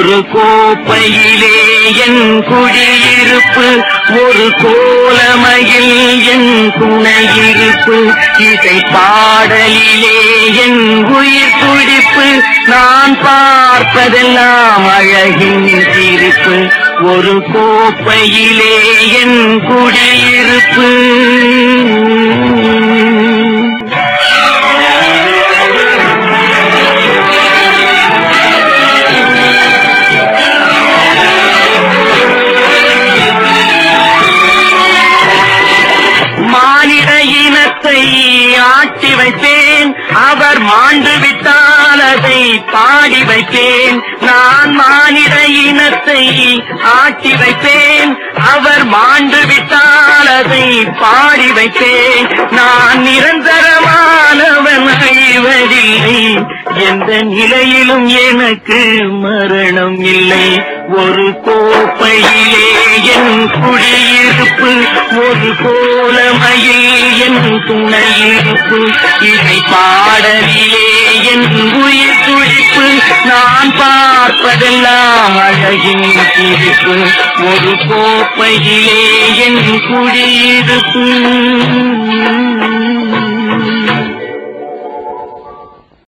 ஒரு கோப்பையிலே என் குடியிருப்பு ஒரு கோலமையில் என் துணையிருப்பு. இசை பாடலிலே என் உயிர் துடிப்பு நான் பார்ப்பதெல்லாம் அழகின் சிரிப்பு ஒரு கோப்பையிலே என் குடியிருப்பு. இனத்தை ஆட்டி வைப்பேன் அவர் மாண்டு விட்டால் அதை பாடி வைப்பேன் நான் மானிட இனத்தை ஆட்டி வைப்பேன் அவர் மாண்டு விட்டால் அதை பாடி வைப்பேன் நான் நிரந்தரமானவன் அழிவதில்லை எந்த நிலையிலும் எனக்கு மரணம் இல்லை. ஒரு கோப்பை ஒரு கோலமையில் என் துணையிருப்பு இதை பாடலிலே என் உயிர் துடிப்பு. நான் பார்ப்பதெல்லாம் அழகின் சிரிப்பு. ஒரு கோப்பையிலே என் குடியிருப்பு.